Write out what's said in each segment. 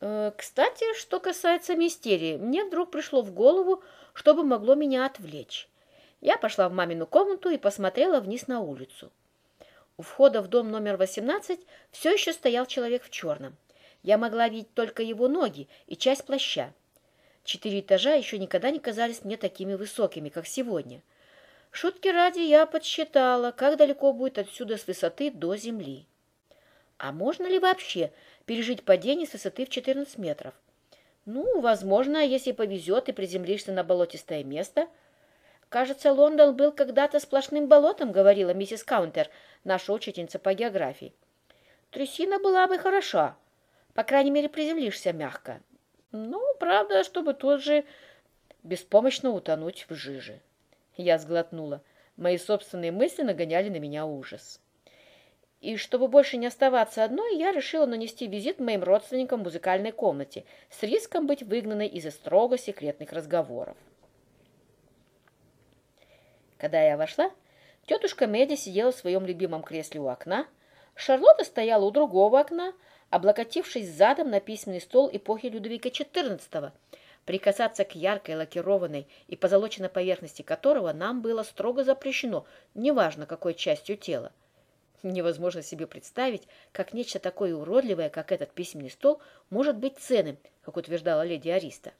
Э, кстати, что касается мистерии, мне вдруг пришло в голову, чтобы могло меня отвлечь. Я пошла в мамину комнату и посмотрела вниз на улицу. У входа в дом номер 18 все еще стоял человек в черном. Я могла видеть только его ноги и часть плаща. Четыре этажа еще никогда не казались мне такими высокими, как сегодня. Шутки ради я подсчитала, как далеко будет отсюда с высоты до земли. А можно ли вообще пережить падение с высоты в 14 метров? Ну, возможно, если повезет и приземлишься на болотистое место. Кажется, Лондон был когда-то сплошным болотом, говорила миссис Каунтер, наша учительница по географии. Трясина была бы хороша. По крайней мере, приземлишься мягко. Ну, правда, чтобы тут же беспомощно утонуть в жиже. Я сглотнула. Мои собственные мысли нагоняли на меня ужас. И чтобы больше не оставаться одной, я решила нанести визит моим родственникам в музыкальной комнате с риском быть выгнанной из-за строго секретных разговоров. Когда я вошла, тетушка Меди сидела в своем любимом кресле у окна, Шарлотта стояла у другого окна, облокотившись задом на письменный стол эпохи Людовика XIV, прикасаться к яркой лакированной и позолоченной поверхности которого нам было строго запрещено, неважно какой частью тела. Невозможно себе представить, как нечто такое уродливое, как этот письменный стол, может быть ценным, как утверждала леди Ариста.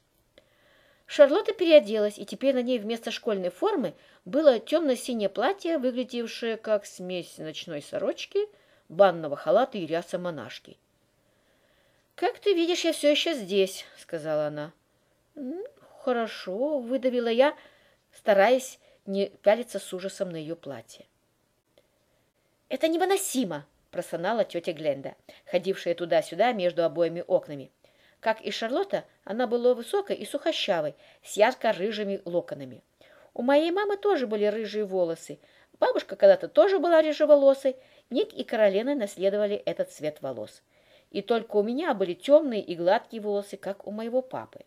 Шарлотта переоделась, и теперь на ней вместо школьной формы было темно-синее платье, выглядевшее как смесь ночной сорочки, банного халата и ряса монашки. «Как ты видишь, я все еще здесь», — сказала она. «Хорошо», — выдавила я, стараясь не пялиться с ужасом на ее платье. «Это невыносимо!» – простонала тетя Гленда, ходившая туда-сюда между обоими окнами. Как и Шарлотта, она была высокой и сухощавой, с ярко-рыжими локонами. У моей мамы тоже были рыжие волосы. Бабушка когда-то тоже была рыжеволосой. Ник и Каролина наследовали этот цвет волос. И только у меня были темные и гладкие волосы, как у моего папы.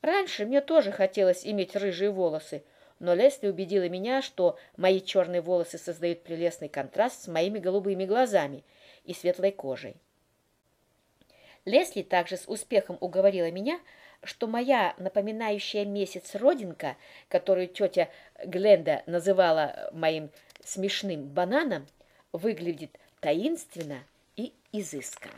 Раньше мне тоже хотелось иметь рыжие волосы, но Лесли убедила меня, что мои черные волосы создают прелестный контраст с моими голубыми глазами и светлой кожей. Лесли также с успехом уговорила меня, что моя напоминающая месяц родинка, которую тетя Гленда называла моим смешным бананом, выглядит таинственно и изысканно.